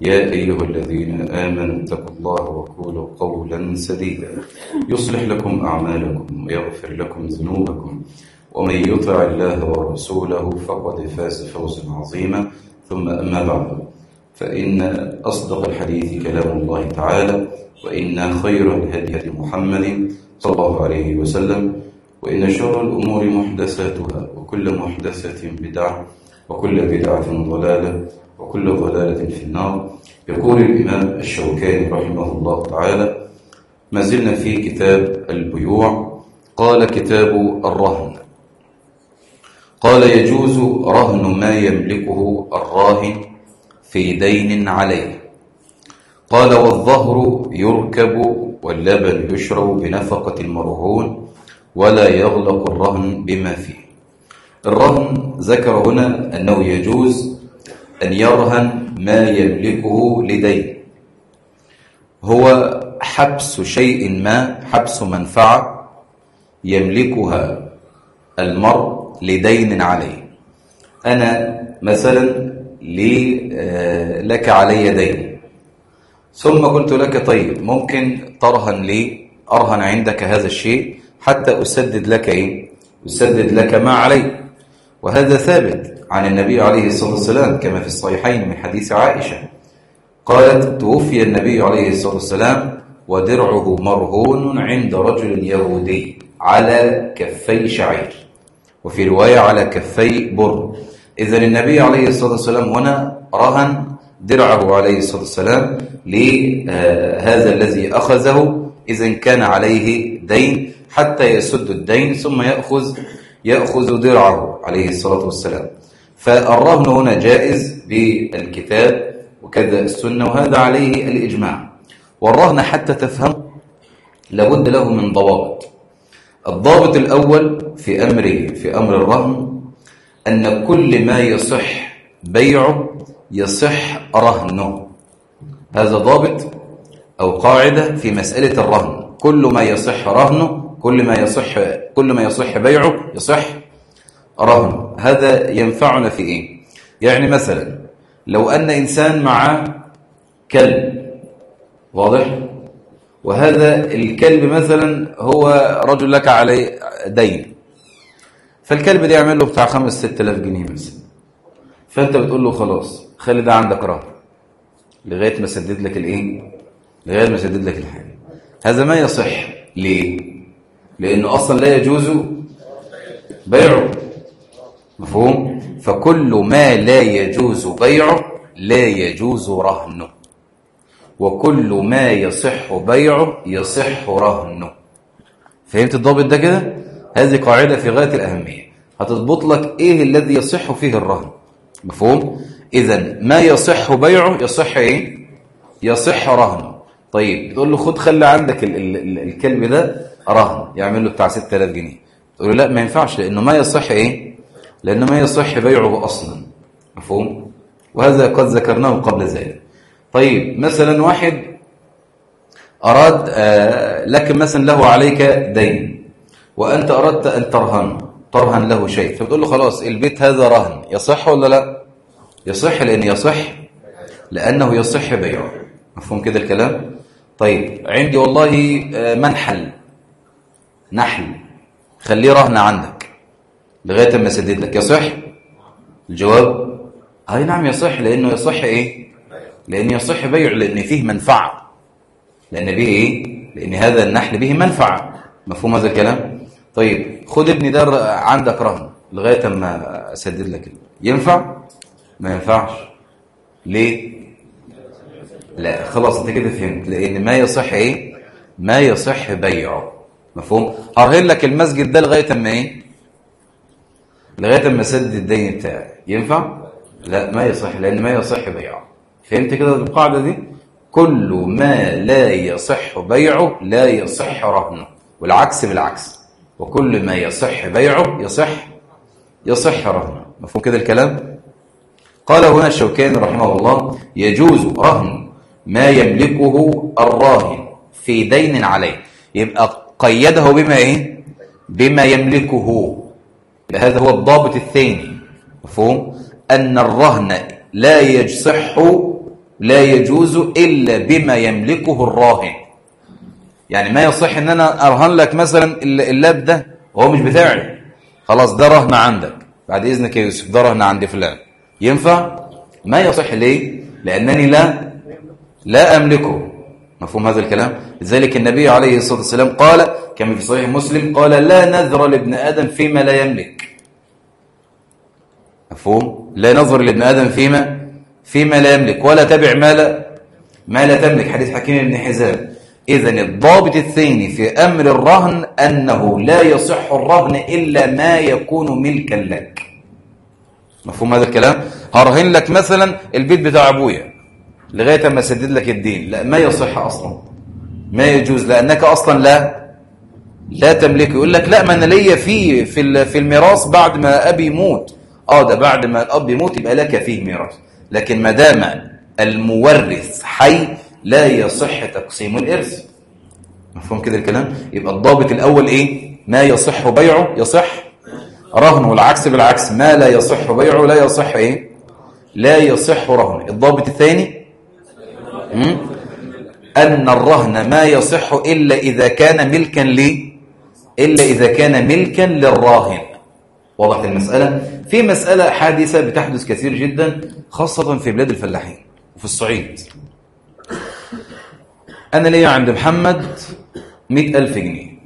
يا أيها الذين آمنوا اتقوا الله وقولوا قولا سديدا. يصلح لكم أعمالكم ويغفر لكم ذنوبكم. ومن يطع الله ورسوله فقد فاز فوزا عظيما. ثم أما بعد فإن أصدق الحديث كلام الله تعالى وإن خير الهدي محمد صلى الله عليه وسلم وإن شر الأمور محدثاتها وكل محدثة بدعة وكل بدعة ضلالة وكل ضلالة في النار. يقول الإمام الشوكاني رحمه الله تعالى ما زلنا في كتاب البيوع. قال كتاب الرهن. قال يجوز رهن ما يملكه الراهن في دين عليه. قال والظهر يركب واللبن يشرب بنفقة المرهون ولا يغلق الرهن بما فيه. الرهن ذكر هنا أنه يجوز أن يرهن ما يملكه لدين هو حبس شيء ما حبس منفعة يملكها المرء لدين عليه. أنا مثلا لي آه، لك علي دين. ثم قلت لك طيب ممكن ترهن لي أرهن عندك هذا الشيء حتى أسدد لك إيه؟ أسدد لك ما عليه وهذا ثابت عن النبي عليه الصلاة والسلام كما في الصحيحين من حديث عائشة. قالت توفي النبي عليه الصلاة والسلام ودرعه مرهون عند رجل يهودي على كفي شعير. وفي رواية على كفي بر. إذا النبي عليه الصلاة والسلام هنا رهن درعه عليه الصلاة والسلام لهذا آه، الذي أخذه. إذا كان عليه دين حتى يسد الدين ثم يأخذ يأخذ درعه عليه الصلاة والسلام. فالرهن هنا جائز بالكتاب وكذا السنة وهذا عليه الإجماع. والرهن حتى تفهم لابد له من ضوابط. الضابط الأول في أمره في أمر الرهن أن كل ما يصح بيعه يصح رهنه. هذا ضابط أو قاعدة في مسألة الرهن. كل ما يصح رهنه كل ما يصح كل ما يصح بيعه يصح رهن. هذا ينفعنا في إيه؟ يعني مثلا لو أن إنسان مع كلب واضح؟ وهذا الكلب مثلا هو رجل لك عليه دين. فالكلب ده يعمل له بتاع 5 6000 جنيه مثلا فأنت بتقول له خلاص خلي ده عندك رهن. لغاية ما سدد لك الإيه؟ لغاية ما سدد لك الحاجة. هذا ما يصح ليه؟ لأنه أصلا لا يجوز بيعه. مفهوم؟ فكل ما لا يجوز بيعه لا يجوز رهنه. وكل ما يصح بيعه يصح رهنه. فهمت الضابط ده كده؟ هذه قاعدة في غاية الأهمية. هتضبط لك إيه الذي يصح فيه الرهن؟ مفهوم؟ إذا ما يصح بيعه يصح إيه؟ يصح رهنه. طيب تقول له خد خلي عندك ال ال ال الكلب ده رهن يعمل له بتاع 6000 جنيه. تقول له لا ما ينفعش لأنه ما يصح إيه؟ لأنه ما يصح بيعه أصلا. مفهوم؟ وهذا قد ذكرناه قبل ذلك. طيب مثلا واحد أراد آه، لكن مثلا له عليك دين وأنت أردت أن ترهن ترهن له شيء. فبتقول له خلاص البيت هذا رهن يصح ولا لا؟ يصح لأن يصح لأنه يصح بيعه. مفهوم كده الكلام؟ طيب عندي والله آه، منحل. نحل خليه رهن عندك. لغاية أما سديت لك يصح الجواب؟ أي نعم يصح لأنه يصح إيه؟ لأن يصح بيع لأن فيه منفعة. لأن به إيه؟ لأن هذا النحل به منفعة. مفهوم هذا الكلام؟ طيب خد ابني ده عندك رهن. لغاية أما اسدد لك ينفع؟ ما ينفعش. ليه؟ لا خلاص أنت كده فهمت. لأن ما يصح إيه؟ ما يصح بيعه. مفهوم؟ هرهن لك المسجد ده لغاية أما إيه؟ لغاية أما سد الدين بتاعي ينفع؟ لا ما يصح لأن ما يصح بيعه. فهمت كده القاعدة دي؟ كل ما لا يصح بيعه لا يصح رهنه والعكس بالعكس. وكل ما يصح بيعه يصح يصح رهنه. مفهوم كده الكلام؟ قال هنا الشوكاني رحمه الله يجوز رهن ما يملكه الراهن في دين عليه. يبقى قيده بما إيه? بما يملكه. هذا هو الضابط الثاني. مفهوم؟ ان الرهن لا يصح لا يجوز الا بما يملكه الراهن. يعني ما يصح إن أنا أرهن لك مثلا اللاب ده وهو مش بتاعي. خلاص ده رهن عندك. بعد إذنك يا يوسف ده رهن عند فلان. ينفع؟ ما يصح ليه؟ لأنني لا لا أملكه. مفهوم هذا الكلام؟ لذلك النبي عليه الصلاة والسلام قال كما في صحيح مسلم قال لا نذر لابن آدم فيما لا يملك. مفهوم؟ لا نظر لابن آدم فيما فيما لا يملك. ولا تبع ما لا, ما لا تملك. حديث حكيم بن حزام. إذن الضابط الثاني في أمر الرهن أنه لا يصح الرهن إلا ما يكون ملكا لك. مفهوم هذا الكلام؟ هرهن لك مثلا البيت بتاع أبويا. لغاية ما سدد لك الدين. لا ما يصح أصلا. ما يجوز. لأنك أصلا لا لا تملك يقول لك لا ما أنا ليا في في الميراث بعد ما أبي يموت. آه ده بعد ما الأب يموت يبقى لك فيه ميراث. لكن ما دام المورث حي لا يصح تقسيم الإرث. مفهوم كده الكلام؟ يبقى الضابط الأول إيه؟ ما يصح بيعه يصح رهن والعكس بالعكس ما لا يصح بيعه لا يصح إيه؟ لا يصح رهن الضابط الثاني Hmm? أن الرهن ما يصح إلا إذا كان ملكا لي إلا إذا كان ملكا للراهن. واضح المسألة؟ في مسألة حادثة بتحدث كثير جدا خاصة في بلاد الفلاحين وفي الصعيد. أنا ليا عند محمد مئة ألف جنيه.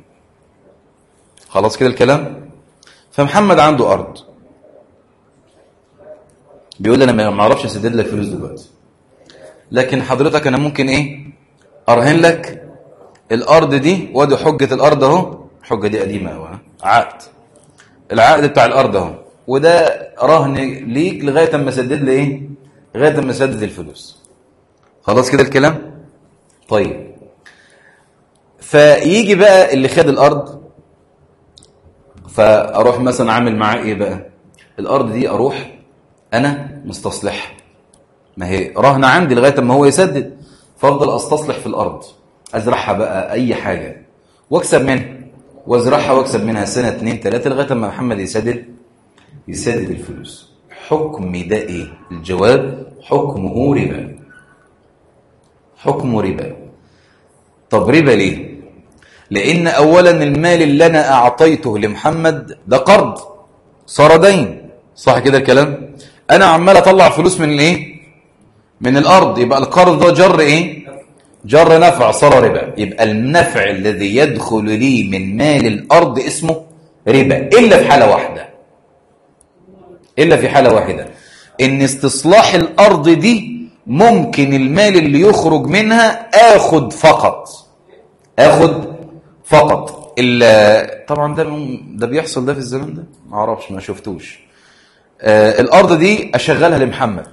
خلاص كده الكلام؟ فمحمد عنده أرض. بيقول أنا ما أعرفش أسدد لك فلوس دلوقتي. لكن حضرتك أنا ممكن إيه؟ أرهن لك الأرض دي وادي حجة الأرض أهو. الحجه دي قديمة قوي عقد. العقد بتاع الأرض أهو. وده رهن ليك لغاية أما سدد لي إيه؟ لغاية أما سدد الفلوس. خلاص كده الكلام؟ طيب. فيجي بقى اللي خد الأرض فأروح مثلا عامل معاه إيه بقى؟ الأرض دي أروح أنا مستصلحها. ما هي رهن عندي لغاية اما هو يسدد. فافضل أستصلح في الأرض أزرعها بقى أي حاجة. واكسب منها وازرعها واكسب منها سنة 2 3 لغاية اما محمد يسدد يسدد الفلوس. حكم ده إيه الجواب حكمه ربا. حكم ربا. طب ربا ليه؟ لأن اولا المال اللي أنا أعطيته لمحمد ده قرض صار دين. صح كده الكلام؟ أنا عمال أطلع فلوس من الايه من الأرض يبقى القرض ده جر إيه؟ جر نفع صار ربا. يبقى النفع الذي يدخل لي من مال الأرض اسمه ربا إلا في حالة واحدة. إلا في حالة واحدة. إن استصلاح الأرض دي ممكن المال اللي يخرج منها آخد فقط. آخد فقط. إلا طبعا ده ده بيحصل ده في الزمن ده؟ معرفش ما شفتوش. آه، الأرض دي أشغلها لمحمد.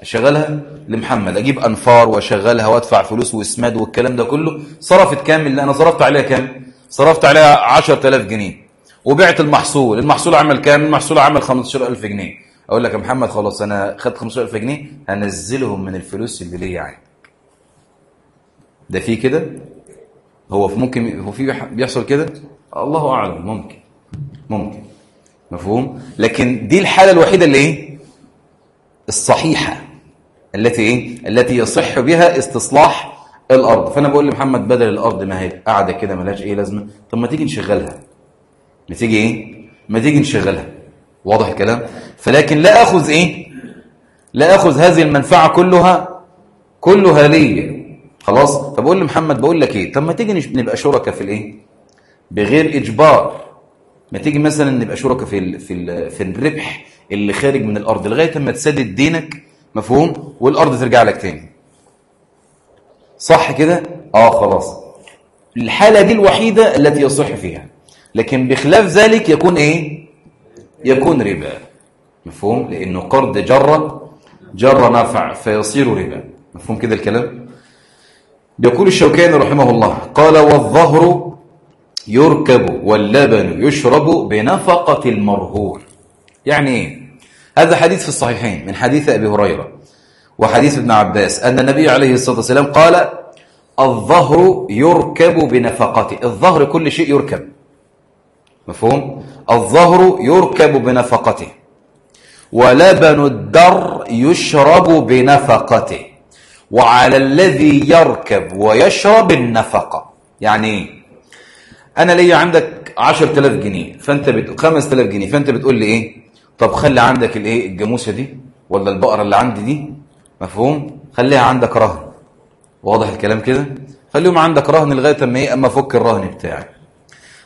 اشغلها لمحمد. أجيب أنفار وأشغلها وأدفع فلوس وإسماد والكلام ده كله. صرفت كام اللي أنا صرفت عليها كام؟ صرفت عليها 10000 جنيه. وبعت المحصول. المحصول عمل كام؟ المحصول عمل 15000 جنيه. أقول لك يا محمد خلاص أنا خدت 15000 جنيه هنزلهم من الفلوس اللي ليا يعني. ده في كده؟ هو ممكن هو في بيحصل كده؟ الله أعلم. ممكن. ممكن. مفهوم؟ لكن دي الحالة الوحيدة اللي إيه؟ الصحيحة. التي إيه؟ التي يصح بها استصلاح الأرض. فأنا بقول لمحمد بدل الأرض ما هي قاعدة كده ملهاش إيه لازمة. طب ما تيجي نشغلها. ما تيجي إيه؟ ما تيجي نشغلها. واضح الكلام؟ فلكن لا أخذ إيه؟ لا أخذ هذه المنفعة كلها كلها ليا خلاص؟ طب أقول لمحمد بقول لك إيه؟ طب ما تيجي نبقى شركاء في الإيه؟ بغير إجبار. ما تيجي مثلا نبقى شركاء في الـ في الـ في الربح اللي خارج من الأرض لغاية اما تسدد دينك مفهوم؟ والأرض ترجع لك تاني. صح كده؟ آه خلاص. الحالة دي الوحيدة التي يصح فيها. لكن بخلاف ذلك يكون إيه؟ يكون ربا. مفهوم؟ لأنه قرض جر جر نفع فيصير ربا. مفهوم كده الكلام؟ يقول الشوكاني رحمه الله قال والظهر يركب واللبن يشرب بنفقة المرهور يعني إيه؟ هذا حديث في الصحيحين من حديث أبي هريرة وحديث ابن عباس أن النبي عليه الصلاة والسلام قال الظهر يركب بنفقته. الظهر كل شيء يركب. مفهوم؟ الظهر يركب بنفقته. ولبن الدر يشرب بنفقته. وعلى الذي يركب ويشرب النفقة. يعني أنا لي عندك 10000 جنيه فأنت بت... 5000 جنيه فأنت بتقول لي إيه؟ طب خلي عندك الايه؟ الجاموسة دي ولا البقرة اللي عندي دي؟ مفهوم؟ خليها عندك رهن. واضح الكلام كده؟ خليهم عندك رهن لغاية أما إيه؟ أما افك الرهن بتاعي.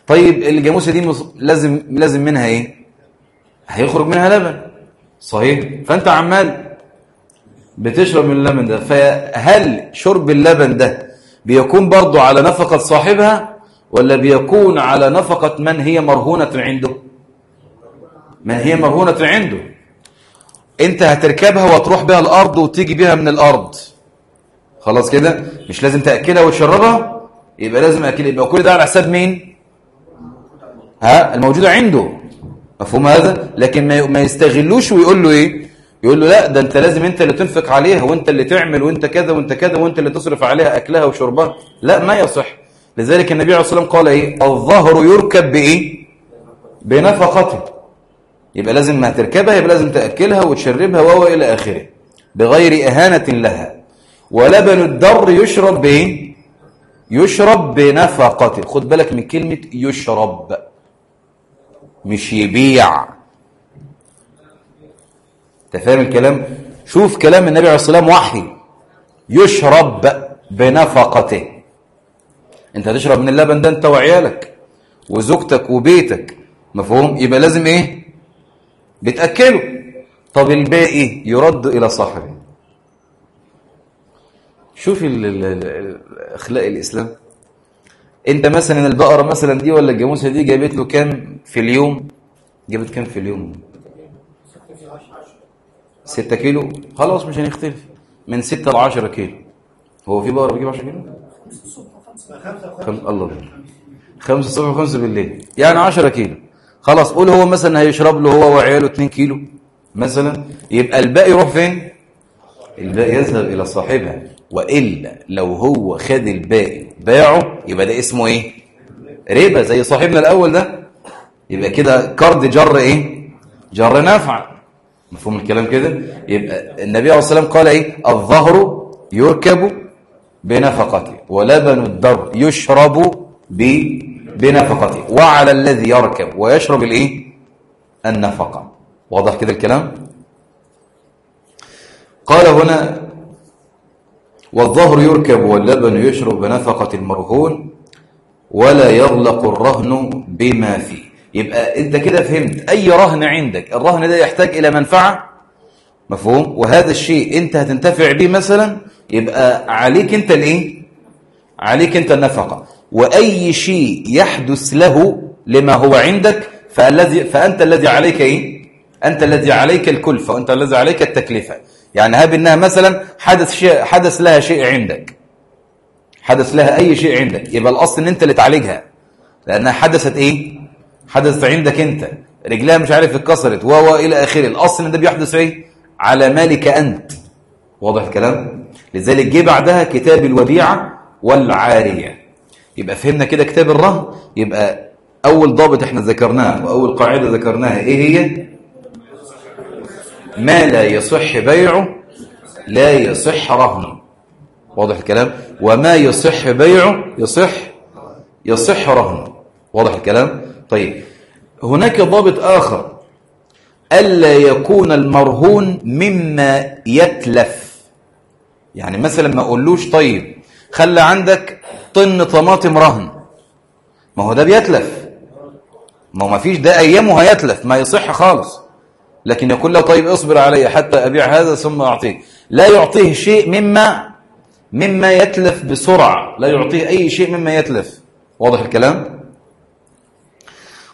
طيب الجاموسة دي مص... لازم لازم منها إيه؟ هيخرج منها لبن. صحيح؟ فأنت عمال بتشرب من اللبن ده فهل شرب اللبن ده بيكون برضه على نفقة صاحبها ولا بيكون على نفقة من هي مرهونة عنده؟ ما هي مرهونة عنده. انت هتركبها وتروح بها الأرض وتيجي بها من الأرض. خلاص كده؟ مش لازم تأكلها وتشربها؟ يبقى لازم أكل. يبقى كل ده على حساب مين؟ ها؟ الموجود عنده. مفهوم هذا؟ لكن ما يستغلوش ويقول له إيه؟ يقول له لا ده أنت لازم أنت اللي تنفق عليها وأنت اللي تعمل وأنت كذا وأنت كذا وأنت اللي تصرف عليها أكلها وشربها. لا ما يصح. لذلك النبي عليه الصلاة والسلام قال إيه؟ الظهر يركب بإيه؟ بنفقته. يبقى لازم ما تركبها يبقى لازم تأكلها وتشربها وهو إلى آخره. بغير إهانة لها. ولبن الدر يشرب بإيه؟ يشرب بنفقته خد بالك من كلمة يشرب. مش يبيع. تفهم الكلام؟ شوف كلام النبي عليه الصلاة والسلام وحي. يشرب بنفقته. أنت هتشرب من اللبن ده أنت وعيالك وزوجتك وبيتك. مفهوم؟ يبقى لازم إيه؟ بتأكله. طب الباقي يرد إلى صاحبه. شوف أخلاق الإسلام. أنت مثلا البقرة مثلا دي ولا الجاموسة دي جابت له كام في اليوم؟ جابت كام في اليوم؟ ستة كيلو. خلاص مش هنختلف. من ستة لعشرة كيلو. هو في بقرة بيجيب عشرة كيلو؟ خمسة الله خمسة الصبح وخمسة بالليل. يعني عشرة كيلو. خلاص قول هو مثلا هيشرب له هو وعياله 2 كيلو مثلا يبقى الباقي يروح فين؟ الباقي يذهب إلى صاحبها وإلا لو هو خد الباقي باعه يبقى ده اسمه إيه؟ ربا زي صاحبنا الأول ده. يبقى كده كارد جر إيه؟ جر نفع. مفهوم الكلام كده؟ يبقى النبي عليه الصلاة والسلام قال إيه؟ الظهر يركب بنفقته ولبن الدر يشرب ب بنفقته وعلى الذي يركب ويشرب الإيه؟ النفقة. واضح كده الكلام؟ قال هنا والظهر يركب واللبن يشرب بنفقة المرهون ولا يغلق الرهن بما فيه. يبقى أنت كده فهمت. أي رهن عندك؟ الرهن ده يحتاج إلى منفعة؟ مفهوم؟ وهذا الشيء أنت هتنتفع به مثلا يبقى عليك أنت الإيه؟ عليك أنت النفقة. وأي شيء يحدث له لما هو عندك فالذي فأنت الذي عليك إيه؟ أنت الذي عليك الكلفة وأنت الذي عليك التكلفة يعني هاب إنها مثلا حدث, شيء حدث لها شيء عندك. حدث لها أي شيء عندك. يبقى الأصل إن أنت اللي تعالجها. لأنها حدثت إيه؟ حدثت عندك أنت. رجلها مش عارف اتكسرت. واو إلى آخره. الأصل إن ده بيحدث إيه؟ على مالك أنت. واضح الكلام؟ لذلك جه بعدها كتاب الوديعة والعارية. يبقى فهمنا كده كتاب الرهن يبقى أول ضابط إحنا ذكرناه وأول قاعدة ذكرناها إيه هي؟ ما لا يصح بيعه لا يصح رهنه. واضح الكلام؟ وما يصح بيعه يصح يصح رهنه. واضح الكلام؟ طيب هناك ضابط آخر. ألا يكون المرهون مما يتلف. يعني مثلا ما أقولوش طيب خلى عندك طن طماطم رهن. ما هو ده بيتلف. ما هو ما فيش ده أيامه هيتلف ما يصح خالص. لكن يقول له طيب اصبر علي حتى أبيع هذا ثم أعطيه. لا يعطيه شيء مما مما يتلف بسرعة. لا يعطيه أي شيء مما يتلف. واضح الكلام؟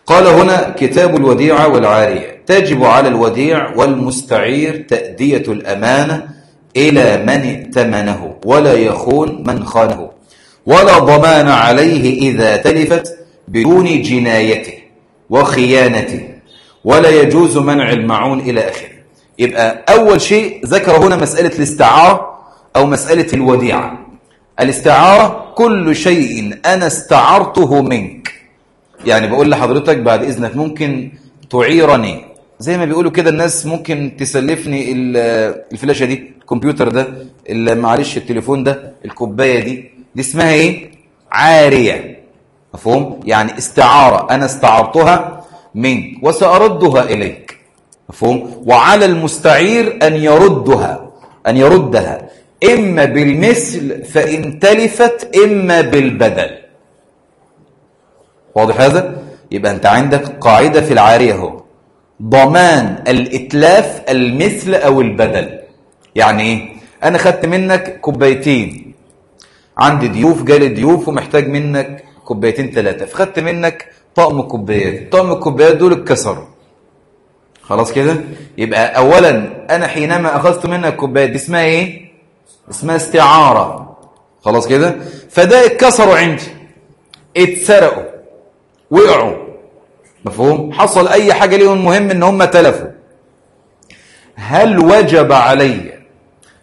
قال هنا كتاب الوديعه والعارية. تجب على الوديع والمستعير تأدية الأمانة إلى من ائتمنه ولا يخون من خانه ولا ضمان عليه إذا تلفت بدون جنايته وخيانته ولا يجوز منع المعون إلى آخره. يبقى أول شيء ذكر هنا مسألة الاستعارة أو مسألة الوديعة. الاستعارة كل شيء أنا استعرته منك. يعني بقول لحضرتك بعد إذنك ممكن تعيرني. زي ما بيقولوا كده الناس ممكن تسلفني الفلاشة دي الكمبيوتر ده معلش التليفون ده الكوباية دي. دي اسمها إيه؟ عارية. مفهوم؟ يعني استعارة. أنا استعرتها منك وسأردها إليك. مفهوم؟ وعلى المستعير أن يردها أن يردها. إما بالمثل فإن تلفت إما بالبدل. واضح هذا يبقى أنت عندك قاعدة في العارية أهو. ضمان الإتلاف المثل أو البدل. يعني إيه أنا خدت منك كوبايتين. عندي ضيوف جالي ضيوف ومحتاج منك كوبايتين ثلاثة فخدت منك طقم كوبايات. طقم الكوبايات دول اتكسروا. خلاص كده؟ يبقى اولا أنا حينما أخذت منك كوبايات دي اسمها إيه؟ اسمها استعارة. خلاص كده؟ فده اتكسروا عندي. اتسرقوا. وقعوا. مفهوم؟ حصل أي حاجة ليهم مهم إن هم تلفوا. هل وجب علي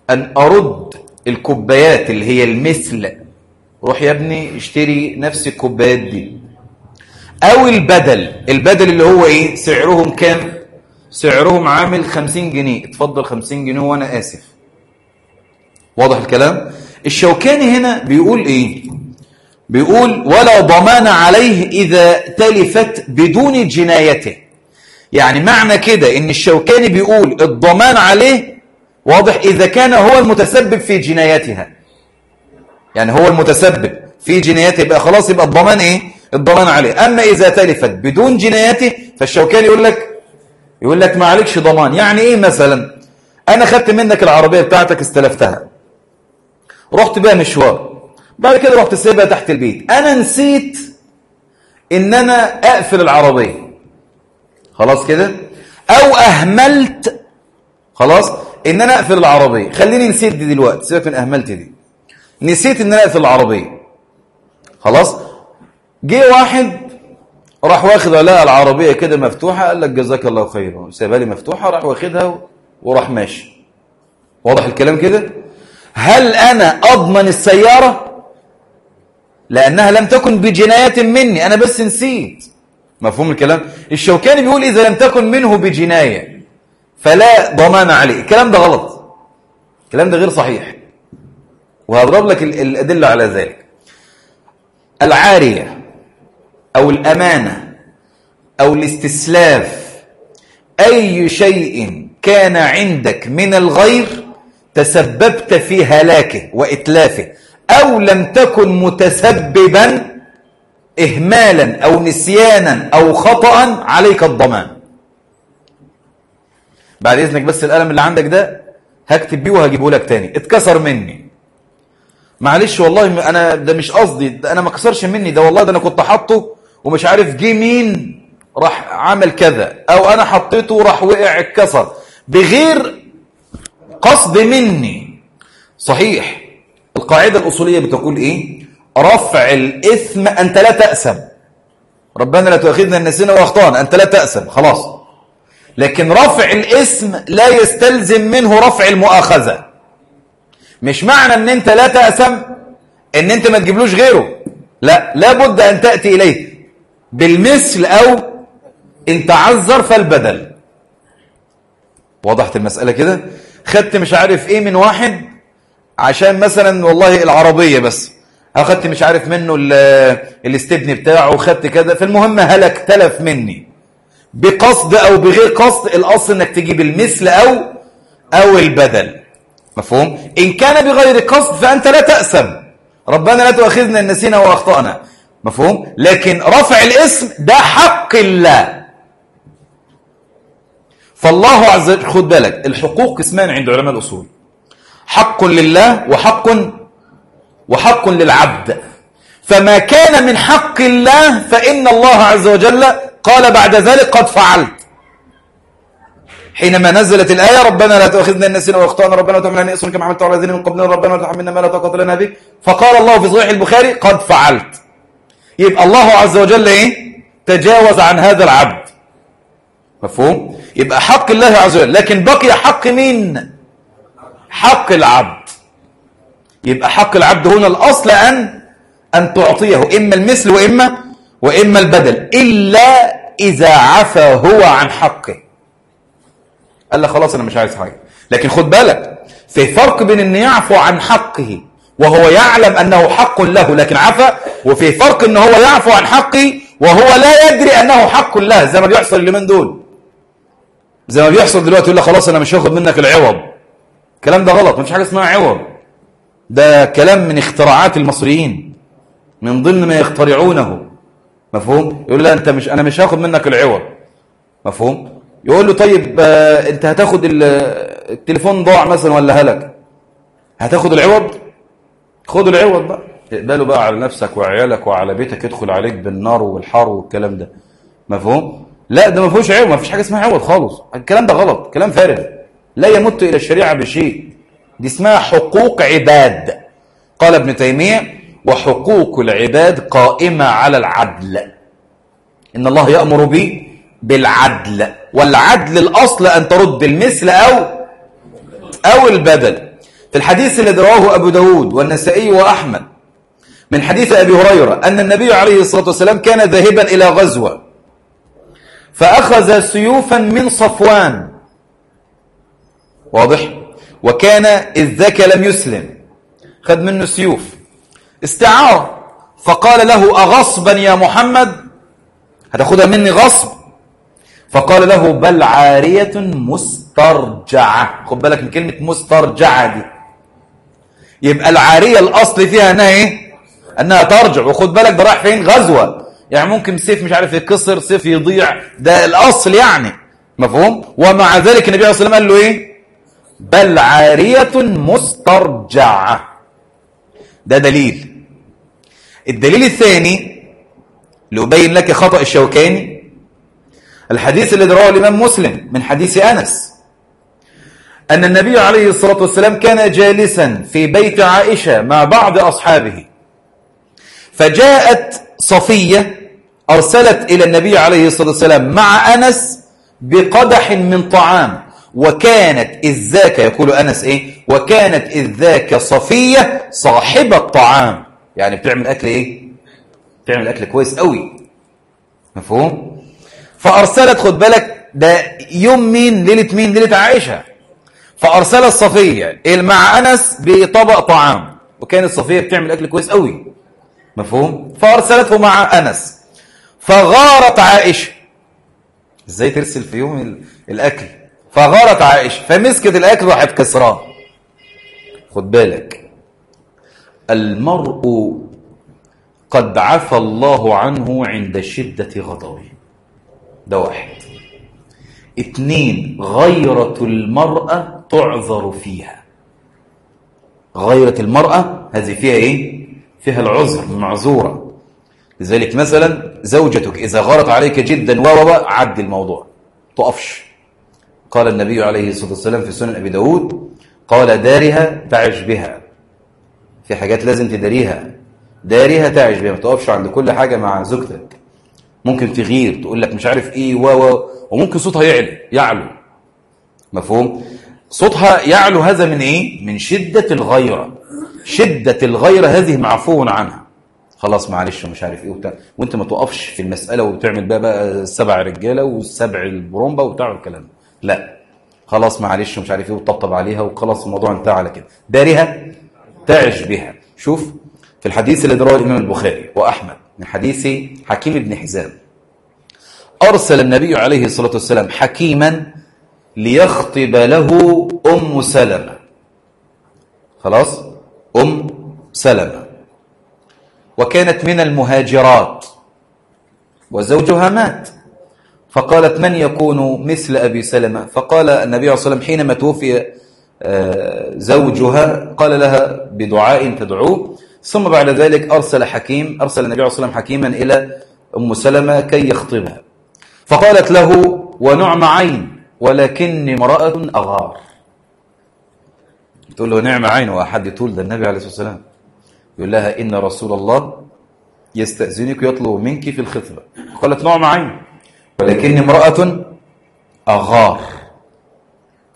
أن أرد الكوبايات اللي هي المثل روح يا ابني اشتري نفس الكوبايات دي. أو البدل البدل اللي هو إيه؟ سعرهم كام؟ سعرهم عامل 50 جنيه. اتفضل 50 جنيه وأنا آسف. واضح الكلام؟ الشوكاني هنا بيقول إيه؟ بيقول ولا ضمان عليه إذا تلفت بدون جنايته. يعني معنى كده إن الشوكاني بيقول الضمان عليه واضح إذا كان هو المتسبب في جنايتها. يعني هو المتسبب في جنايته يبقى خلاص يبقى الضمان إيه؟ الضمان عليه. أما إذا تلفت بدون جنايته فالشوكاني يقول لك يقول لك ما عليكش ضمان. يعني إيه مثلا؟ أنا خدت منك العربية بتاعتك استلفتها. رحت بيها مشوار. بعد كده رحت سايبها تحت البيت. أنا نسيت ان أنا أقفل العربية. خلاص كده؟ أو أهملت خلاص ان أنا أقفل العربية. خليني نسيت دي دلوقتي سيبك من أهملت دي. نسيت ان أنا أقفل العربية. خلاص؟ جه واحد راح واخد عليها العربية كده مفتوحة قال لك جزاك الله خيرا. سيبها لي مفتوحة راح واخدها وراح ماشي. واضح الكلام كده؟ هل أنا أضمن السيارة؟ لأنها لم تكن بجناية مني أنا بس نسيت. مفهوم الكلام؟ الشوكاني بيقول إذا لم تكن منه بجناية فلا ضمان عليه. الكلام ده غلط. الكلام ده غير صحيح. وهضرب لك الأدلة على ذلك. العارية أو الأمانة أو الاستسلاف أي شيء كان عندك من الغير تسببت في هلاكه وإتلافه. أو لم تكن متسببا إهمالا أو نسيانا أو خطأ عليك الضمان. بعد إذنك بس القلم اللي عندك ده هكتب بيه وهجيبه لك تاني. اتكسر مني. معلش والله أنا ده مش قصدي. ده أنا ما كسرش مني. ده والله ده أنا كنت حاطه ومش عارف جه مين راح عمل كذا. أو أنا حطيته وراح وقع اتكسر. بغير قصد مني. صحيح. القاعدة الأصولية بتقول إيه؟ رفع الإثم أنت لا تأسم ربنا لا تؤاخذنا النسينا وأخطأنا. أنت لا تأسم خلاص. لكن رفع الاسم لا يستلزم منه رفع المؤاخذة. مش معنى إن أنت لا تأسم إن أنت ما تجيبلوش غيره. لا لابد أن تأتي إليه. بالمثل أو إن تعذر فالبدل. وضحت المسألة كده؟ خدت مش عارف إيه من واحد عشان مثلا والله العربية بس. أخدت مش عارف منه الاستبن بتاعه وخدت كذا. فالمهم هلك تلف مني. بقصد أو بغير قصد الأصل أنك تجيب المثل أو أو البدل. مفهوم؟ إن كان بغير قصد فأنت لا تأسم ربنا لا تؤاخذنا إن نسينا وأخطأنا. مفهوم؟ لكن رفع الاسم ده حق الله. فالله عز وجل خد بالك الحقوق اسمان عند علماء الأصول. حق لله وحق وحق للعبد. فما كان من حق الله فإن الله عز وجل قال بعد ذلك قد فعلت. حينما نزلت الآية ربنا لا تؤاخذنا الناس لو اخطأنا ربنا وتعملنا نئسا كما عملت على الذين من قبلنا ربنا وتحملنا ما لا تقاتلنا لنا به. فقال الله في صحيح البخاري قد فعلت. يبقى الله عز وجل إيه؟ تجاوز عن هذا العبد. مفهوم؟ يبقى حق الله عز وجل. لكن بقي حق مين؟ حق العبد. يبقى حق العبد هنا الأصل أن أن تعطيه إما المثل وإما وإما البدل. إلا إذا عفى هو عن حقه. قال له خلاص أنا مش عايز حاجة. لكن خد بالك في فرق بين أن يعفو عن حقه وهو يعلم أنه حق له لكن عفى وفي فرق أن هو يعفو عن حقه وهو لا يدري أنه حق له زي ما بيحصل لمن دول. زي ما بيحصل دلوقتي يقول لك خلاص أنا مش هاخد منك العوض. الكلام ده غلط مفيش حاجة اسمها عوض. ده كلام من اختراعات المصريين من ضمن ما يخترعونه. مفهوم؟ يقول له انت مش أنا مش هاخد منك العوض. مفهوم؟ يقول له طيب آه، انت هتاخد التليفون ضاع مثلا ولا هلك؟ هتاخد العوض؟ خد العوض بقى. اقبله بقى على نفسك وعيالك وعلى بيتك يدخل عليك بالنار والحار والكلام ده. مفهوم؟ لا ده ما فيهوش عوض ما فيش حاجة اسمها عوض خالص. الكلام ده غلط كلام فارغ. لا يمت إلى الشريعة بشيء. دي اسمها حقوق عباد. قال ابن تيمية وحقوق العباد قائمة على العدل. إن الله يأمر به بالعدل. والعدل الأصل أن ترد المثل أو أو البدل. في الحديث الذي رواه أبو داود والنسائي وأحمد من حديث أبي هريرة أن النبي عليه الصلاة والسلام كان ذاهبا إلى غزوة فأخذ سيوفا من صفوان. واضح؟ وكان إذ ذاك لم يسلم. خد منه سيوف استعار. فقال له أغصبا يا محمد؟ هتاخدها مني غصب؟ فقال له بل عارية مسترجعة. خد بالك من كلمة مسترجعة دي. يبقى العارية الأصل فيها أنها إيه؟ أنها ترجع. وخد بالك ده رايح فين؟ غزوة. يعني ممكن سيف مش عارف يكسر سيف يضيع. ده الأصل يعني. مفهوم؟ ومع ذلك النبي عليه الصلاة والسلام قال له إيه؟ بل عارية مسترجعة. ده دليل. الدليل الثاني لأبين لك خطأ الشوكاني الحديث اللي دراه الإمام مسلم من حديث أنس أن النبي عليه الصلاة والسلام كان جالسا في بيت عائشة مع بعض أصحابه. فجاءت صفية أرسلت إلى النبي عليه الصلاة والسلام مع أنس بقدح من طعام. وكانت إذ ذاك يقول أنس إيه؟ وكانت إذ ذاك صفية صاحبة طعام يعني بتعمل أكل إيه؟ بتعمل أكل كويس قوي. مفهوم؟ فأرسلت خد بالك ده يوم مين؟ ليلة مين؟ ليلة عائشة. فأرسلت صفية يعني إيه مع أنس؟ بطبق طعام. وكانت صفية بتعمل أكل كويس قوي. مفهوم؟ فأرسلته مع أنس. فغارت عائشة. إزاي ترسل في يوم الأكل؟ فغارت عائشة فمسكت الأكل راحت كسراه. خد بالك. المرء قد عفى الله عنه عند شدة غضبه. ده واحد. اتنين غيرة المرأة تعذر فيها. غيرة المرأة هذه فيها إيه؟ فيها العذر معذورة لذلك مثلا زوجتك إذا غارت عليك جدا و عد الموضوع. تقفش قال النبي عليه الصلاة والسلام في سنن أبي داود قال دارها تعش بها. في حاجات لازم تداريها. دارها تعش بها. ما تقفش عند كل حاجة مع زوجتك. ممكن في غير تقول لك مش عارف إيه و و وممكن صوتها يعلو يعلو. مفهوم؟ صوتها يعلو هذا من إيه؟ من شدة الغيرة. شدة الغيرة هذه معفو عنها. خلاص معلش ومش عارف إيه وبتاع. وأنت ما توقفش في المسألة وبتعمل بقى, بقى السبع رجالة والسبع البرومبا وبتاع الكلام لا. خلاص معلش ومش عارف إيه وطبطب عليها وخلاص الموضوع انتهى على كده. دارها تعش بها شوف في الحديث اللي رواه الإمام البخاري وأحمد من حديث حكيم بن حزام أرسل النبي عليه الصلاة والسلام حكيما ليخطب له أم سلمة. خلاص؟ أم سلمة. وكانت من المهاجرات وزوجها مات. فقالت من يكون مثل أبي سلمة؟ فقال النبي عليه وسلم حينما توفي آه، زوجها قال لها بدعاء تدعوه ثم بعد ذلك أرسل حكيم أرسل النبي عليه وسلم حكيما إلى أم سلمة كي يخطبها. فقالت له ونعم عين ولكني امرأة أغار. تقول له نعم عين وأحد يطول ده النبي عليه الصلاة والسلام. يقول لها إن رسول الله يستأذنك ويطلب منك في الخطبة. قالت نعم عين ولكني امرأة أغار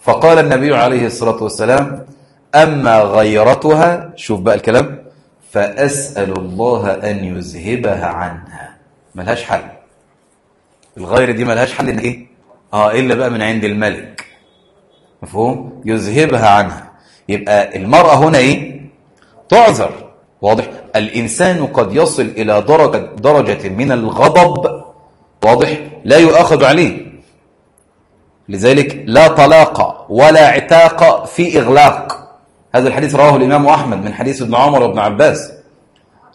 فقال النبي عليه الصلاة والسلام أما غيرتها شوف بقى الكلام فأسأل الله أن يذهبها عنها ملهاش حل الغير دي ملهاش حل إن إيه؟ آه إلا بقى من عند الملك مفهوم؟ يذهبها عنها يبقى المرأة هنا إيه؟ تعذر واضح؟ الإنسان قد يصل إلى درجة, درجة من الغضب واضح. لا يؤاخذ عليه. لذلك لا طلاق ولا عتاق في إغلاق. هذا الحديث رواه الإمام أحمد من حديث ابن عمر وابن عباس.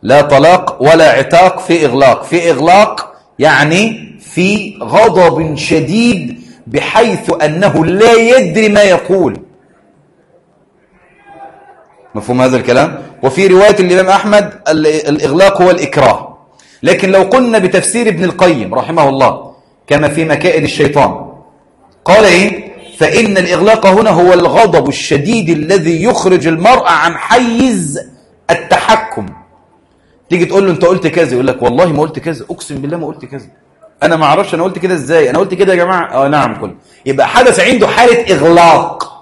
لا طلاق ولا عتاق في إغلاق. في إغلاق يعني في غضب شديد بحيث أنه لا يدري ما يقول. مفهوم هذا الكلام؟ وفي رواية الإمام أحمد الإغلاق هو الإكراه. لكن لو قلنا بتفسير ابن القيم رحمه الله كما في مكائد الشيطان قال إيه فإن الإغلاق هنا هو الغضب الشديد الذي يخرج المرأة عن حيز التحكم تيجي تقول له أنت قلت كذا يقول لك والله ما قلت كذا أقسم بالله ما قلت كذا أنا ما أعرفش أنا قلت كده إزاي؟ أنا قلت كده يا جماعة؟ آه نعم كله يبقى حدث عنده حالة إغلاق.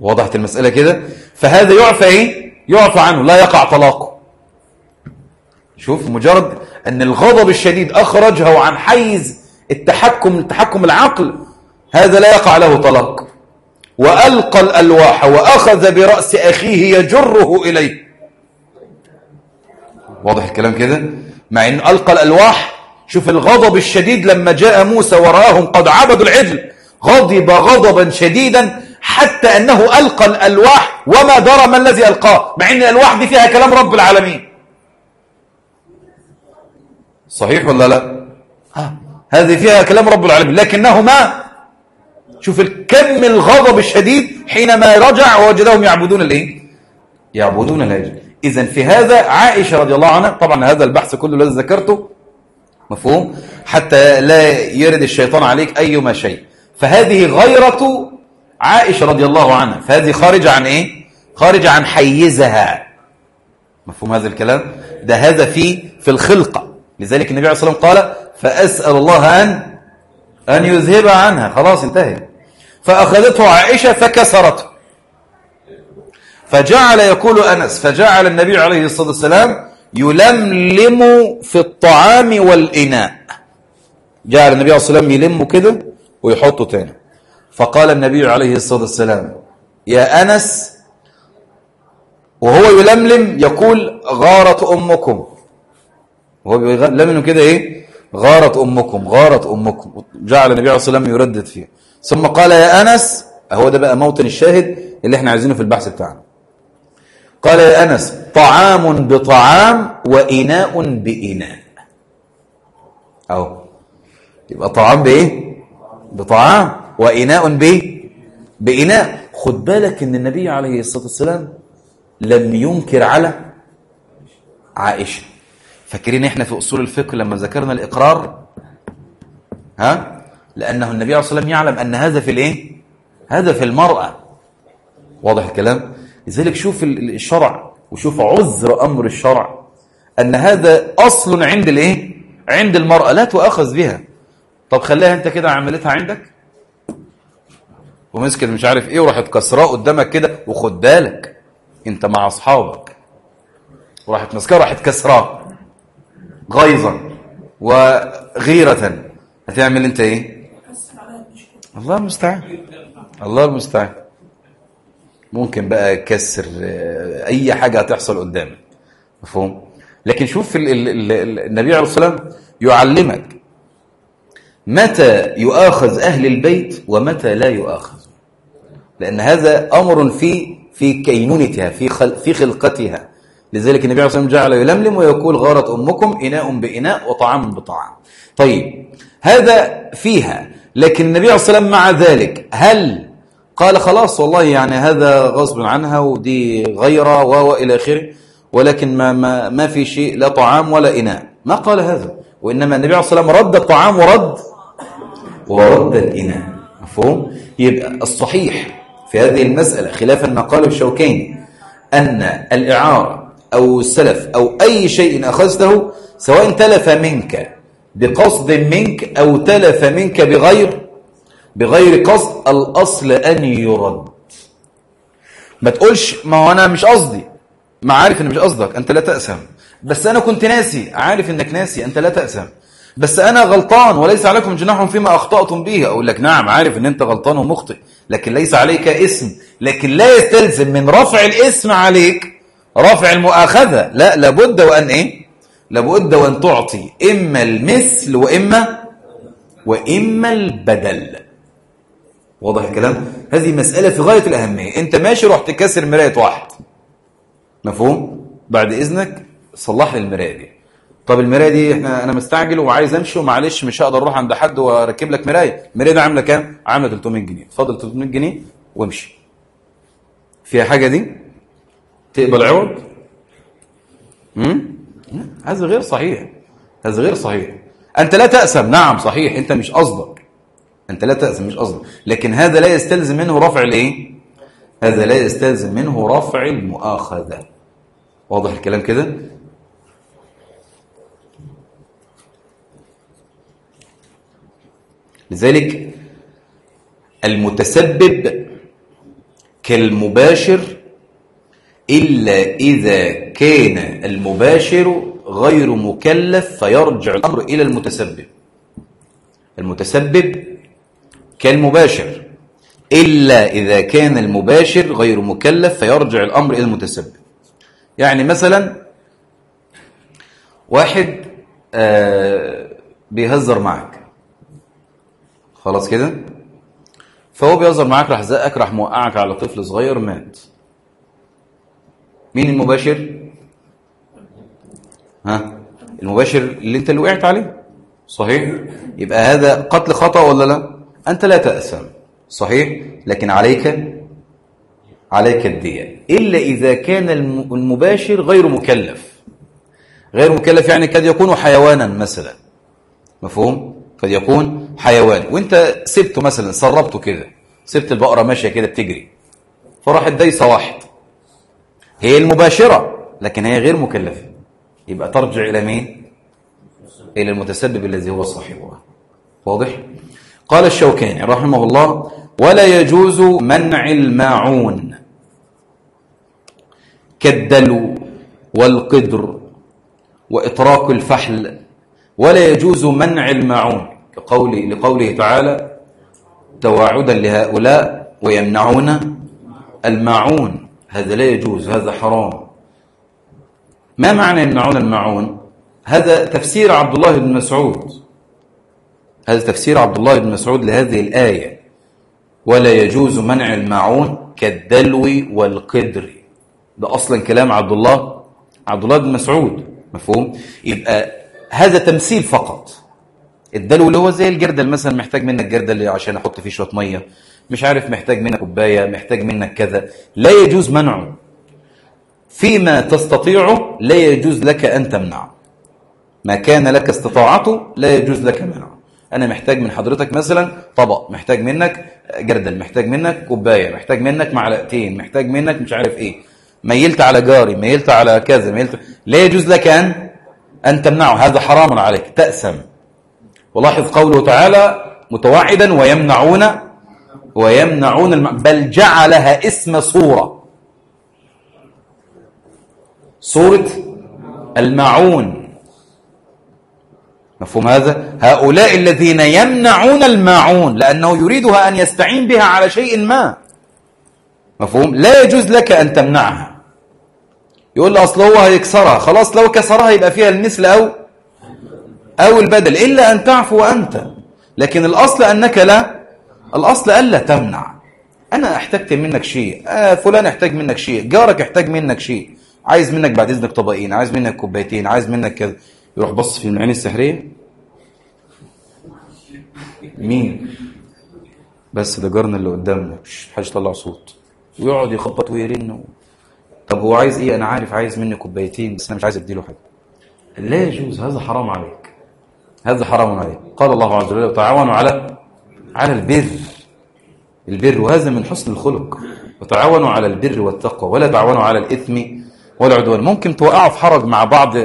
وضحت المسألة كده؟ فهذا يعفى إيه؟ يعفى عنه لا يقع طلاقه. شوف مجرد أن الغضب الشديد أخرجه عن حيز التحكم التحكم العقل هذا لا يقع له طلاق. وألقى الألواح وأخذ برأس أخيه يجره إليه. واضح الكلام كده؟ مع أن ألقى الألواح شوف الغضب الشديد لما جاء موسى وراهم قد عبدوا العجل. غضب غضبا شديدا حتى أنه ألقى الألواح وما درى ما الذي ألقاه. مع أن الألواح دي فيها كلام رب العالمين. صحيح ولا لا؟ ها. هذه فيها كلام رب العالمين لكنهما شوف الكم الغضب الشديد حينما رجع ووجدهم يعبدون الإيه؟ يعبدون الهجر اذا في هذا عائشة رضي الله عنها طبعا هذا البحث كله الذي ذكرته مفهوم حتى لا يرد الشيطان عليك أيما شيء. فهذه غيرة عائشة رضي الله عنها. فهذه خارجه عن إيه؟ خارجه عن حيزها. مفهوم هذا الكلام؟ ده هذا في في الخلقة. لذلك النبي عليه الصلاة والسلام قال فأسأل الله أن أن يذهب عنها. خلاص انتهى فأخذته عائشة فكسرته. فجعل يقول أنس فجعل النبي عليه الصلاة والسلام يلملم في الطعام والإناء. جعل النبي عليه الصلاة والسلام يلمه كده ويحطه تاني. فقال النبي عليه الصلاة والسلام يا أنس وهو يلملم يقول غارت أمكم. وهو بيغني لمنه كده إيه؟ غارت أمكم غارت أمكم. جعل النبي عليه الصلاه والسلام يردد فيها ثم قال يا أنس هو ده بقى موطن الشاهد اللي إحنا عايزينه في البحث بتاعنا. قال يا أنس طعام بطعام وإناء بإناء. أهو. يبقى طعام بإيه؟ بطعام وإناء بايه بإناء. خد بالك إن النبي عليه الصلاة والسلام لم ينكر على عائشة. فاكرين إحنا في أصول الفقه لما ذكرنا الإقرار؟ ها؟ لأنه النبي عليه الصلاه والسلام يعلم أن هذا في الإيه؟ هذا في المرأة. واضح الكلام؟ لذلك شوف الشرع وشوف عذر أمر الشرع أن هذا أصل عند الإيه؟ عند المرأة لا تؤاخذ بها. طب خليها أنت كده عملتها عندك؟ ومسكت مش عارف إيه وراحت كسراه قدامك كده وخد بالك أنت مع أصحابك. وراحت ماسكاه راحت كسراه. غيظا وغيرة. هتعمل أنت إيه؟ الله المستعان. الله المستعان. ممكن بقى كسر آه، أي حاجة هتحصل قدامك مفهوم؟ لكن شوف النبي عليه الصلاة والسلام يعلمك متى يؤاخذ أهل البيت ومتى لا يؤاخذ. لأن هذا أمر في في كينونتها في في خلقتها. لذلك النبي عليه الصلاة والسلام جعل يلملم ويقول غارت أمكم إناء بإناء وطعام بطعام. طيب هذا فيها لكن النبي عليه الصلاة والسلام مع ذلك هل قال خلاص والله يعني هذا غصب عنها ودي غيرة وإلى إلى آخره ولكن ما, ما ما في شيء لا طعام ولا إناء. ما قال هذا وإنما النبي عليه الصلاة والسلام رد الطعام ورد ورد الإناء. مفهوم؟ يبقى الصحيح في هذه المسألة خلافا ما قاله الشوكاني أن الإعارة أو السلف أو أي شيء أخذته سواء تلف منك بقصد منك أو تلف منك بغير بغير قصد الأصل أن يرد. ما تقولش ما هو أنا مش قصدي. ما عارف أنه مش قصدك أنت لا تأسم. بس أنا كنت ناسي عارف أنك ناسي أنت لا تأسم. بس أنا غلطان وليس عليكم جناح فيما أخطأتم به. أقول لك نعم عارف أن أنت غلطان ومخطئ لكن ليس عليك اسم لكن لا يستلزم من رفع الاسم عليك رفع المؤاخذة. لا لابد وأن إيه؟ لابد وأن تعطي. إما المثل وإما وإما البدل. واضح الكلام؟ هذه مسألة في غاية الأهمية. أنت ماشي رحت تكسر مراية واحد. مفهوم؟ بعد إذنك صلح لي المراية دي. طب المراية دي إحنا أنا مستعجل وعايز أمشي ومعلش مش هقدر أروح عند حد وأركب لك مراية. المراية دي عاملة كام؟ عاملة 300 جنيه. فضل 300 جنيه وامشي. فيها حاجة دي؟ تقبل عوض هذا غير صحيح. هذا غير صحيح. أنت لا تأسم نعم صحيح. أنت مش قصدك أنت لا تأسم مش قصدك لكن هذا لا يستلزم منه رفع الإيه؟ هذا لا يستلزم منه رفع المؤاخذة. واضح الكلام كده؟ لذلك المتسبب كالمباشر إلا إذا كان المباشر غير مكلف فيرجع الأمر إلى المتسبب. المتسبب كالمباشر. إلا إذا كان المباشر غير مكلف فيرجع الأمر إلى المتسبب. يعني مثلا واحد آه، بيهزر معك. خلاص كده؟ فهو بيهزر معك راح زقك راح موقعك على طفل صغير مات. مين المباشر؟ ها؟ المباشر اللي انت اللي وقعت عليه. صحيح؟ يبقى هذا قتل خطأ ولا لا؟ أنت لا تأثم. صحيح؟ لكن عليك عليك الدية. إلا إذا كان المباشر غير مكلف. غير مكلف يعني قد يكون حيوانا مثلا. مفهوم؟ قد يكون حيوان. وأنت سبته مثلا سربته كده. سبت البقرة ماشية كده بتجري. فراحت الدايسة واحد. هي المباشرة لكن هي غير مكلفة يبقى ترجع إلى مين؟ إلى المتسبب الذي هو صاحبها واضح؟ قال الشوكاني رحمه الله ولا يجوز منع الماعون كالدلو والقدر وإطراق الفحل ولا يجوز منع الماعون لقوله, لقوله تعالى تواعدا لهؤلاء ويمنعون الماعون هذا لا يجوز هذا حرام. ما معنى يمنعون المعون؟ هذا تفسير عبد الله بن مسعود. هذا تفسير عبد الله بن مسعود لهذه الآية. ولا يجوز منع المعون كالدلو والقدر. ده أصلا كلام عبد الله عبد الله بن مسعود. مفهوم؟ يبقى هذا تمثيل فقط. الدلو اللي هو زي الجردل مثلا محتاج منك جردل عشان أحط فيه شوية مية. مش عارف محتاج منك كوباية محتاج منك كذا. لا يجوز منعه. فيما تستطيعه لا يجوز لك أن تمنعه. ما كان لك استطاعته لا يجوز لك منعه. أنا محتاج من حضرتك مثلا طبق محتاج منك جردل محتاج منك كوباية محتاج منك معلقتين محتاج منك مش عارف إيه. ميلت على جاري ميلت على كذا ميلت. لا يجوز لك أن أن تمنعه. هذا حرام عليك. تأسم. ولاحظ قوله تعالى متوعدا ويمنعون ويمنعون الم... بل جعلها اسم صورة. صورة المعون مفهوم هذا؟ هؤلاء الذين يمنعون الماعون لأنه يريدها أن يستعين بها على شيء ما. مفهوم؟ لا يجوز لك أن تمنعها. يقول له أصل هو هيكسرها خلاص لو كسرها يبقى فيها المثل أو أو البدل. إلا أن تعفو أنت. لكن الأصل أنك لا الأصل ألا تمنع. أنا أحتجت منك شيء. آه، فلان احتاج منك شيء. جارك احتاج منك شيء. عايز منك بعد إذنك طبقين عايز منك كوبايتين عايز منك كذا. يروح بص في العين السحرية. مين؟ بس ده جارنا اللي قدامنا. مش حاجة طلع صوت. ويقعد يخبط ويرن طب هو عايز إيه؟ أنا عارف عايز مني كوبايتين بس أنا مش عايز أديله حاجة. لا يجوز هذا حرام عليك. هذا حرام عليك. قال الله عز وجل تعاونوا على على البر. البر وهذا من حسن الخلق. وتعاونوا على البر والتقوى ولا تعاونوا على الإثم والعدوان. ممكن توقعوا في حرج مع بعض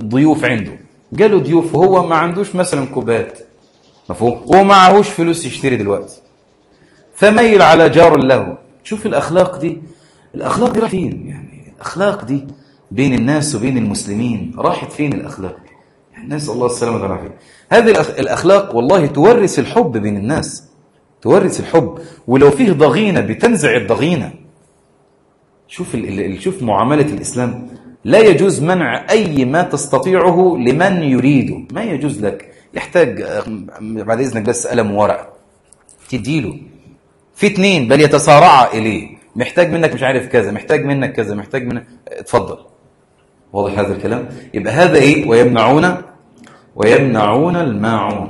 الضيوف عنده. قالوا ضيوف وهو ما عندوش مثلا كوبات. مفهوم؟ ومعهوش فلوس يشتري دلوقتي. فميل على جار له. شوف الأخلاق دي. الأخلاق دي راح فين يعني. الأخلاق دي بين الناس وبين المسلمين. راحت فين الأخلاق؟ نسأل الله السلامة والعافية هذه الأخلاق والله تورث الحب بين الناس. تورث الحب. ولو فيه ضغينة بتنزع الضغينة. شوف شوف معاملة الإسلام. لا يجوز منع أي ما تستطيعه لمن يريده. ما يجوز لك. يحتاج آه، بعد إذنك بس قلم ورقة تديله. في اثنين بل يتصارع إليه. محتاج منك مش عارف كذا محتاج منك كذا محتاج منك اتفضل. واضح هذا الكلام؟ يبقى هذا إيه؟ ويمنعون ويمنعون الماعون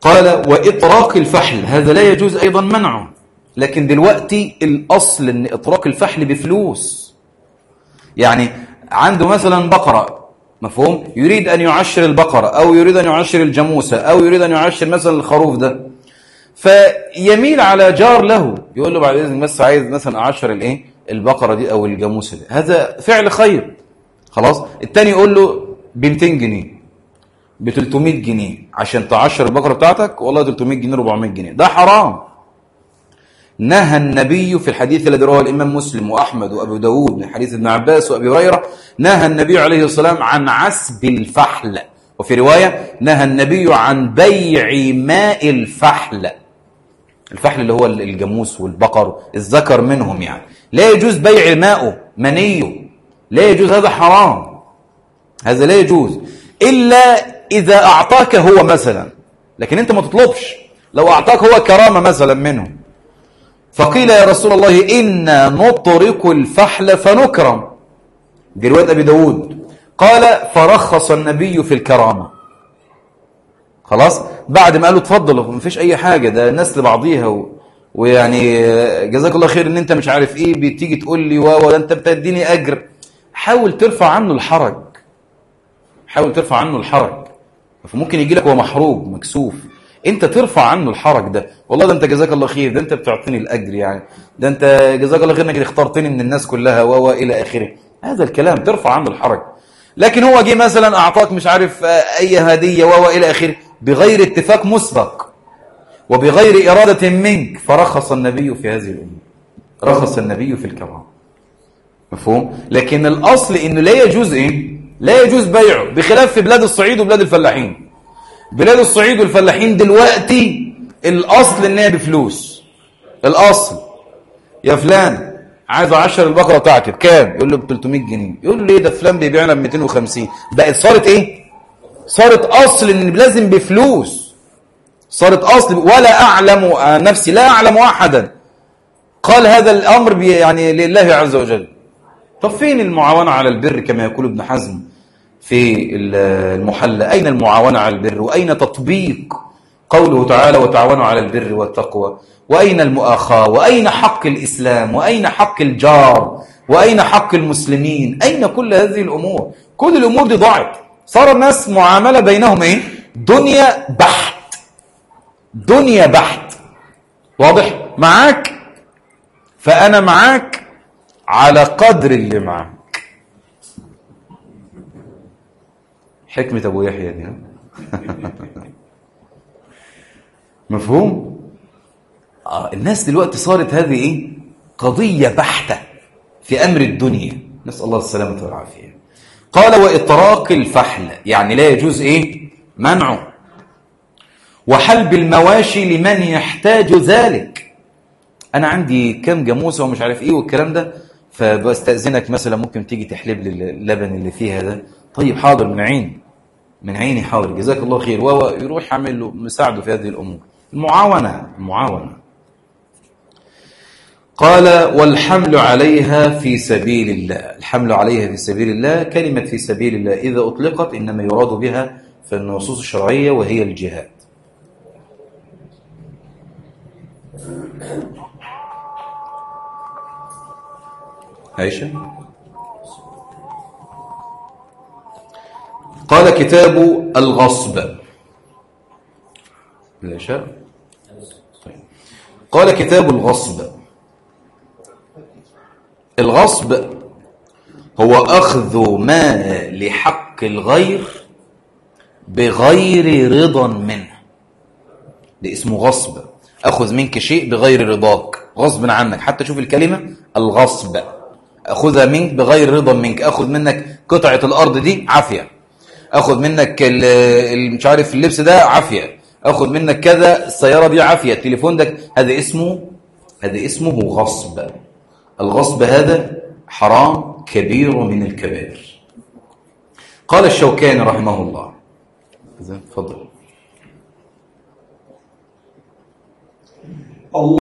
قال وإطراق الفحل هذا لا يجوز أيضا منعه لكن دلوقتي الأصل أن إطراق الفحل بفلوس. يعني عنده مثلا بقرة مفهوم؟ يريد أن يعشر البقرة أو يريد أن يعشر الجاموسة أو يريد أن يعشر مثلا الخروف ده. فيميل على جار له يقول له بعد إذن بس عايز مثلا أعشر الإيه؟ البقرة دي أو الجاموسة دي. هذا فعل خير. خلاص؟ التاني يقول له ب 200 جنيه. ب 300 جنيه عشان تعشر البقرة بتاعتك والله 300 جنيه 400 جنيه ده حرام. نهى النبي في الحديث الذي رواه الإمام مسلم وأحمد وأبو داود من حديث ابن عباس وأبي هريرة نهى النبي عليه السلام عن عسب الفحل. وفي رواية نهى النبي عن بيع ماء الفحل. الفحل اللي هو الجاموس والبقر الذكر منهم يعني. لا يجوز بيع ماءه منية. لا يجوز هذا حرام. هذا لا يجوز. إلا إذا أعطاك هو مثلا. لكن أنت ما تطلبش. لو أعطاك هو كرامة مثلا منه. فقيل يا رسول الله إنا نطرق الفحل فنكرم. دي رواية أبي داود. قال فرخص النبي في الكرامة. خلاص؟ بعد ما قالوا اتفضل فيش أي حاجة. ده الناس لبعضيها و... ويعني جزاك الله خير إن أنت مش عارف إيه بتيجي تقول لي واو أنت بتديني أجر. حاول ترفع عنه الحرج. حاول ترفع عنه الحرج. فممكن يجي لك هو محروق مكسوف. انت ترفع عنه الحرج ده. والله ده انت جزاك الله خير ده انت بتعطيني الأجر يعني. ده انت جزاك الله خير انك اخترتني من الناس كلها و إلى آخره. هذا الكلام ترفع عنه الحرج. لكن هو جه مثلا أعطاك مش عارف آه، أي هدية و إلى آخره. بغير اتفاق مسبق. وبغير إرادة منك. فرخص النبي في هذه الأمور رخص النبي في الكرامة. مفهوم؟ لكن الأصل إنه لا يجوز إيه؟ لا يجوز بيعه بخلاف في بلاد الصعيد وبلاد الفلاحين. بلاد الصعيد والفلاحين دلوقتي الأصل انها بفلوس. الأصل. يا فلان عايز 10 البقرة بتاعتي بكام يقول له ب 300 جنيه. يقول له إيه ده فلان بيبيعنا ب 250 بقت صارت إيه؟ صارت أصل إن لازم بفلوس. صارت أصل. ولا أعلم نفسي لا أعلم أحدا. قال هذا الأمر يعني لله عز وجل. طب فين المعاونة على البر كما يقول ابن حزم في المحلة أين المعاونة على البر؟ وأين تطبيق قوله تعالى وتعاونوا على البر والتقوى؟ وأين المؤاخاة؟ وأين حق الإسلام؟ وأين حق الجار؟ وأين حق المسلمين؟ أين كل هذه الأمور؟ كل الأمور دي ضاعت. صار الناس معاملة بينهم إيه؟ دنيا بحت. دنيا بحت. واضح؟ معاك؟ فأنا معاك. على قدر اللي معاك حكمة أبو يحيى دي مفهوم؟ آه الناس دلوقتي صارت هذه إيه؟ قضية بحتة في أمر الدنيا. نسأل الله السلامة والعافية. قال وإطراق الفحل. يعني لا يجوز إيه؟ منعه. وحلب المواشي لمن يحتاج ذلك. أنا عندي كم جاموسة ومش عارف إيه والكلام ده. فبستأذنك مثلا ممكن تيجي تحلب لي اللبن اللي فيها ده طيب حاضر من عيني من عيني حاضر. جزاك الله خير. وهو يروح يعمل له مساعده في هذه الأمور. المعاونة المعاونة. قال والحمل عليها في سبيل الله. الحمل عليها في سبيل الله كلمة في سبيل الله إذا أطلقت إنما يراد بها في النصوص الشرعية وهي الجهاد. عائشة قال كتاب الغصب. من طيب. قال كتاب الغصب. الغصب هو أخذ ما لحق الغير بغير رضا منه. ده اسمه غصب. أخذ منك شيء بغير رضاك. غصب عنك حتى شوف الكلمة. الغصب. أخذها منك بغير رضا منك. أخذ منك قطعة الأرض دي عافية. أخذ منك مش عارف اللبس ده عافية. أخذ منك كذا السيارة دي عافية. التليفون ده هذا اسمه هذا اسمه غصب. الغصب هذا حرام كبير من الكبائر. قال الشوكاني رحمه الله. تفضل.